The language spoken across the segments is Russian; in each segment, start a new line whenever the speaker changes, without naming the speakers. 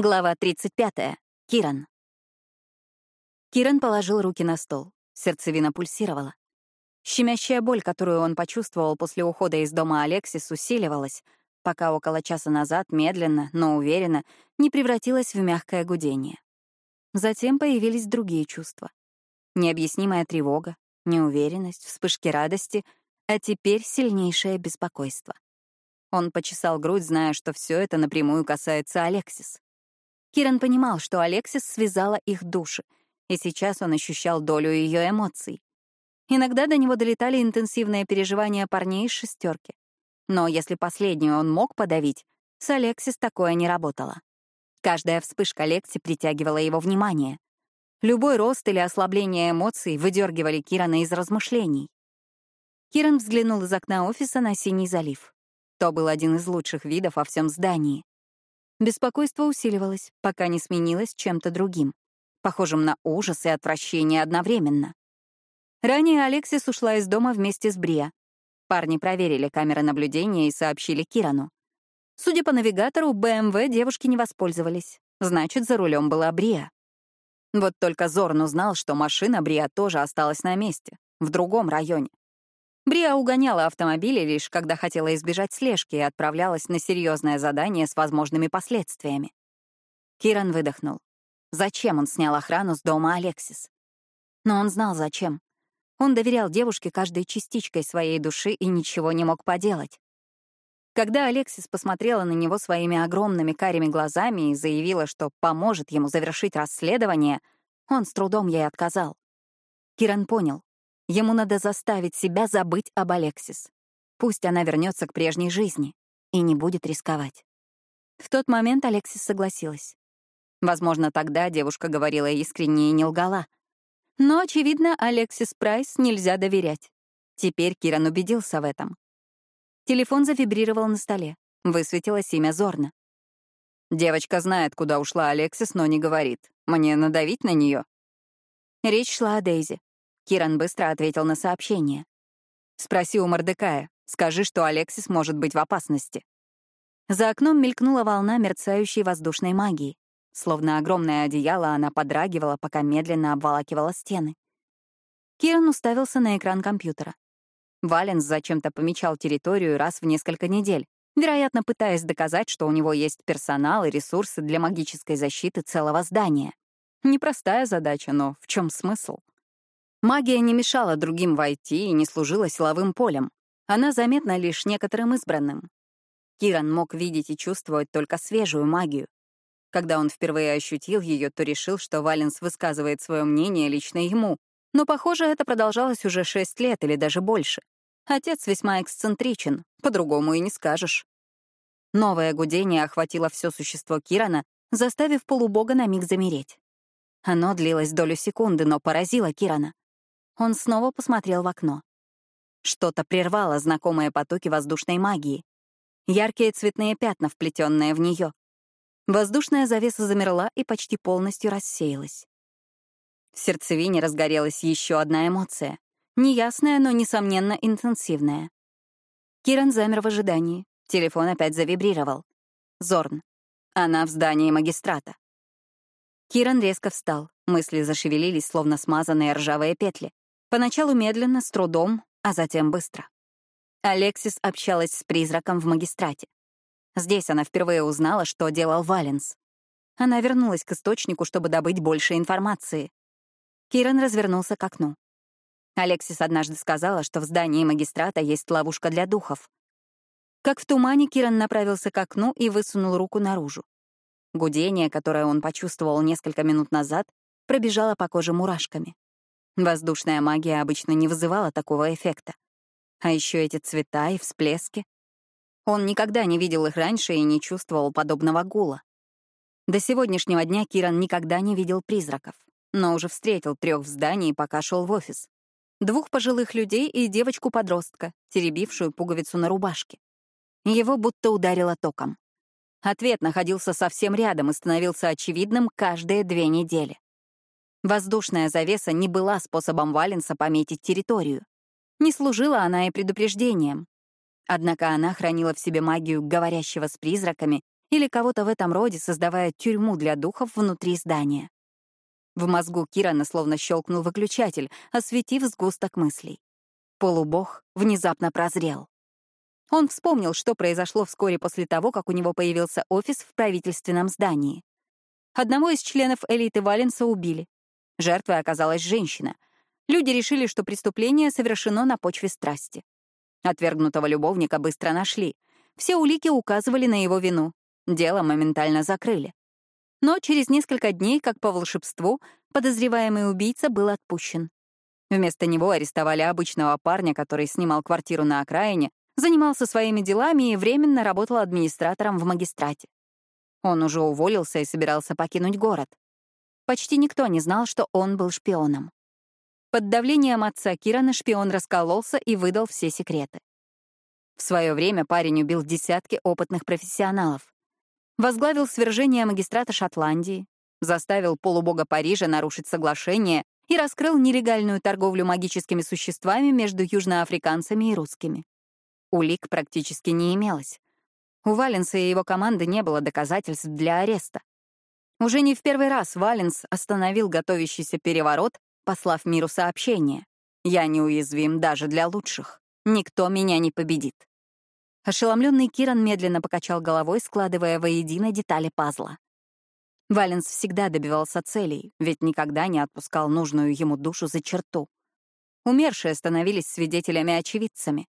Глава 35. Киран. Киран положил руки на стол. Сердцевина пульсировала. Щемящая боль, которую он почувствовал после ухода из дома Алексис, усиливалась, пока около часа назад медленно, но уверенно не превратилась в мягкое гудение. Затем появились другие чувства. Необъяснимая тревога, неуверенность, вспышки радости, а теперь сильнейшее беспокойство. Он почесал грудь, зная, что все это напрямую касается Алексис. Киран понимал, что Алексис связала их души, и сейчас он ощущал долю ее эмоций. Иногда до него долетали интенсивные переживания парней из шестерки. Но если последнюю он мог подавить, с Алексис такое не работало. Каждая вспышка Лекси притягивала его внимание. Любой рост или ослабление эмоций выдергивали Кирана из размышлений. Киран взглянул из окна офиса на Синий залив. То был один из лучших видов во всем здании. Беспокойство усиливалось, пока не сменилось чем-то другим, похожим на ужас и отвращение одновременно. Ранее Алексис ушла из дома вместе с Бриа. Парни проверили камеры наблюдения и сообщили Кирану. Судя по навигатору, БМВ девушки не воспользовались. Значит, за рулем была Бриа. Вот только Зорн узнал, что машина Бриа тоже осталась на месте, в другом районе. Бриа угоняла автомобили лишь когда хотела избежать слежки и отправлялась на серьезное задание с возможными последствиями. Киран выдохнул. Зачем он снял охрану с дома Алексис? Но он знал, зачем. Он доверял девушке каждой частичкой своей души и ничего не мог поделать. Когда Алексис посмотрела на него своими огромными карими глазами и заявила, что поможет ему завершить расследование, он с трудом ей отказал. Киран понял, Ему надо заставить себя забыть об Алексис. Пусть она вернется к прежней жизни и не будет рисковать. В тот момент Алексис согласилась. Возможно, тогда девушка говорила искренне и не лгала. Но, очевидно, Алексис Прайс нельзя доверять. Теперь Киран убедился в этом. Телефон завибрировал на столе. Высветилось имя Зорна. Девочка знает, куда ушла Алексис, но не говорит. Мне надавить на нее. Речь шла о Дейзи. Киран быстро ответил на сообщение. «Спроси у Мордекая. Скажи, что Алексис может быть в опасности». За окном мелькнула волна мерцающей воздушной магии. Словно огромное одеяло, она подрагивала, пока медленно обволакивала стены. Киран уставился на экран компьютера. Валенс зачем-то помечал территорию раз в несколько недель, вероятно, пытаясь доказать, что у него есть персонал и ресурсы для магической защиты целого здания. Непростая задача, но в чем смысл? Магия не мешала другим войти и не служила силовым полем. Она заметна лишь некоторым избранным. Киран мог видеть и чувствовать только свежую магию. Когда он впервые ощутил ее, то решил, что Валенс высказывает свое мнение лично ему, но, похоже, это продолжалось уже шесть лет или даже больше. Отец весьма эксцентричен, по-другому и не скажешь. Новое гудение охватило все существо Кирана, заставив полубога на миг замереть. Оно длилось долю секунды, но поразило Кирана. Он снова посмотрел в окно. Что-то прервало знакомые потоки воздушной магии. Яркие цветные пятна, вплетенные в нее. Воздушная завеса замерла и почти полностью рассеялась. В сердцевине разгорелась еще одна эмоция. Неясная, но, несомненно, интенсивная. Киран замер в ожидании. Телефон опять завибрировал. Зорн. Она в здании магистрата. Киран резко встал. Мысли зашевелились, словно смазанные ржавые петли. Поначалу медленно, с трудом, а затем быстро. Алексис общалась с призраком в магистрате. Здесь она впервые узнала, что делал Валенс. Она вернулась к источнику, чтобы добыть больше информации. Киран развернулся к окну. Алексис однажды сказала, что в здании магистрата есть ловушка для духов. Как в тумане, Киран направился к окну и высунул руку наружу. Гудение, которое он почувствовал несколько минут назад, пробежало по коже мурашками. Воздушная магия обычно не вызывала такого эффекта. А еще эти цвета и всплески. Он никогда не видел их раньше и не чувствовал подобного гула. До сегодняшнего дня Киран никогда не видел призраков, но уже встретил трех в здании, пока шел в офис. Двух пожилых людей и девочку-подростка, теребившую пуговицу на рубашке. Его будто ударило током. Ответ находился совсем рядом и становился очевидным каждые две недели. Воздушная завеса не была способом Валенса пометить территорию. Не служила она и предупреждением. Однако она хранила в себе магию говорящего с призраками или кого-то в этом роде, создавая тюрьму для духов внутри здания. В мозгу Кирана словно щелкнул выключатель, осветив сгусток мыслей. Полубог внезапно прозрел. Он вспомнил, что произошло вскоре после того, как у него появился офис в правительственном здании. Одного из членов элиты Валенса убили. Жертвой оказалась женщина. Люди решили, что преступление совершено на почве страсти. Отвергнутого любовника быстро нашли. Все улики указывали на его вину. Дело моментально закрыли. Но через несколько дней, как по волшебству, подозреваемый убийца был отпущен. Вместо него арестовали обычного парня, который снимал квартиру на окраине, занимался своими делами и временно работал администратором в магистрате. Он уже уволился и собирался покинуть город. Почти никто не знал, что он был шпионом. Под давлением отца Кирана шпион раскололся и выдал все секреты. В свое время парень убил десятки опытных профессионалов. Возглавил свержение магистрата Шотландии, заставил полубога Парижа нарушить соглашение и раскрыл нелегальную торговлю магическими существами между южноафриканцами и русскими. Улик практически не имелось. У Валенса и его команды не было доказательств для ареста. Уже не в первый раз Валенс остановил готовящийся переворот, послав миру сообщение. «Я неуязвим даже для лучших. Никто меня не победит». Ошеломленный Киран медленно покачал головой, складывая воедино детали пазла. Валенс всегда добивался целей, ведь никогда не отпускал нужную ему душу за черту. Умершие становились свидетелями-очевидцами.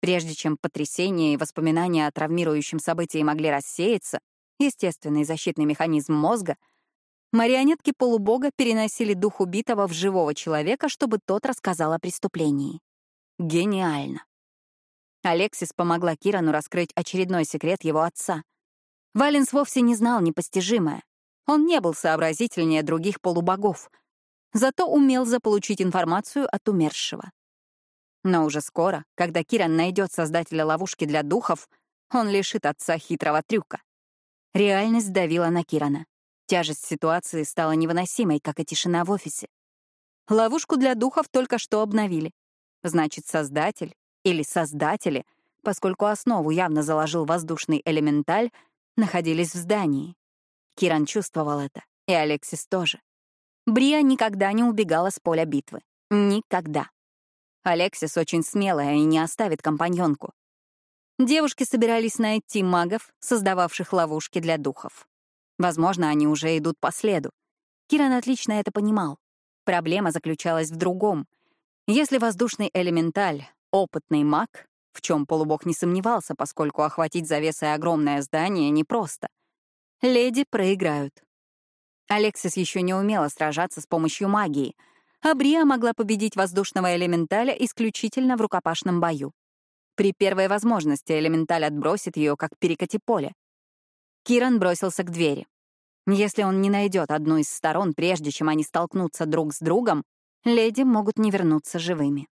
Прежде чем потрясение и воспоминания о травмирующем событии могли рассеяться, естественный защитный механизм мозга, марионетки полубога переносили дух убитого в живого человека, чтобы тот рассказал о преступлении. Гениально. Алексис помогла Кирану раскрыть очередной секрет его отца. Валенс вовсе не знал непостижимое. Он не был сообразительнее других полубогов, зато умел заполучить информацию от умершего. Но уже скоро, когда Киран найдет создателя ловушки для духов, он лишит отца хитрого трюка. Реальность давила на Кирана. Тяжесть ситуации стала невыносимой, как и тишина в офисе. Ловушку для духов только что обновили. Значит, создатель или создатели, поскольку основу явно заложил воздушный элементаль, находились в здании. Киран чувствовал это, и Алексис тоже. Брия никогда не убегала с поля битвы. Никогда. Алексис очень смелая и не оставит компаньонку. Девушки собирались найти магов, создававших ловушки для духов. Возможно, они уже идут по следу. Киран отлично это понимал. Проблема заключалась в другом. Если воздушный элементаль Опытный маг, в чем полубог не сомневался, поскольку охватить завесой огромное здание непросто. Леди проиграют. Алексис еще не умела сражаться с помощью магии, а Брия могла победить воздушного элементаля исключительно в рукопашном бою. При первой возможности элементаль отбросит ее, как перекати поле. Киран бросился к двери. Если он не найдет одну из сторон, прежде чем они столкнутся друг с другом, леди могут не вернуться живыми.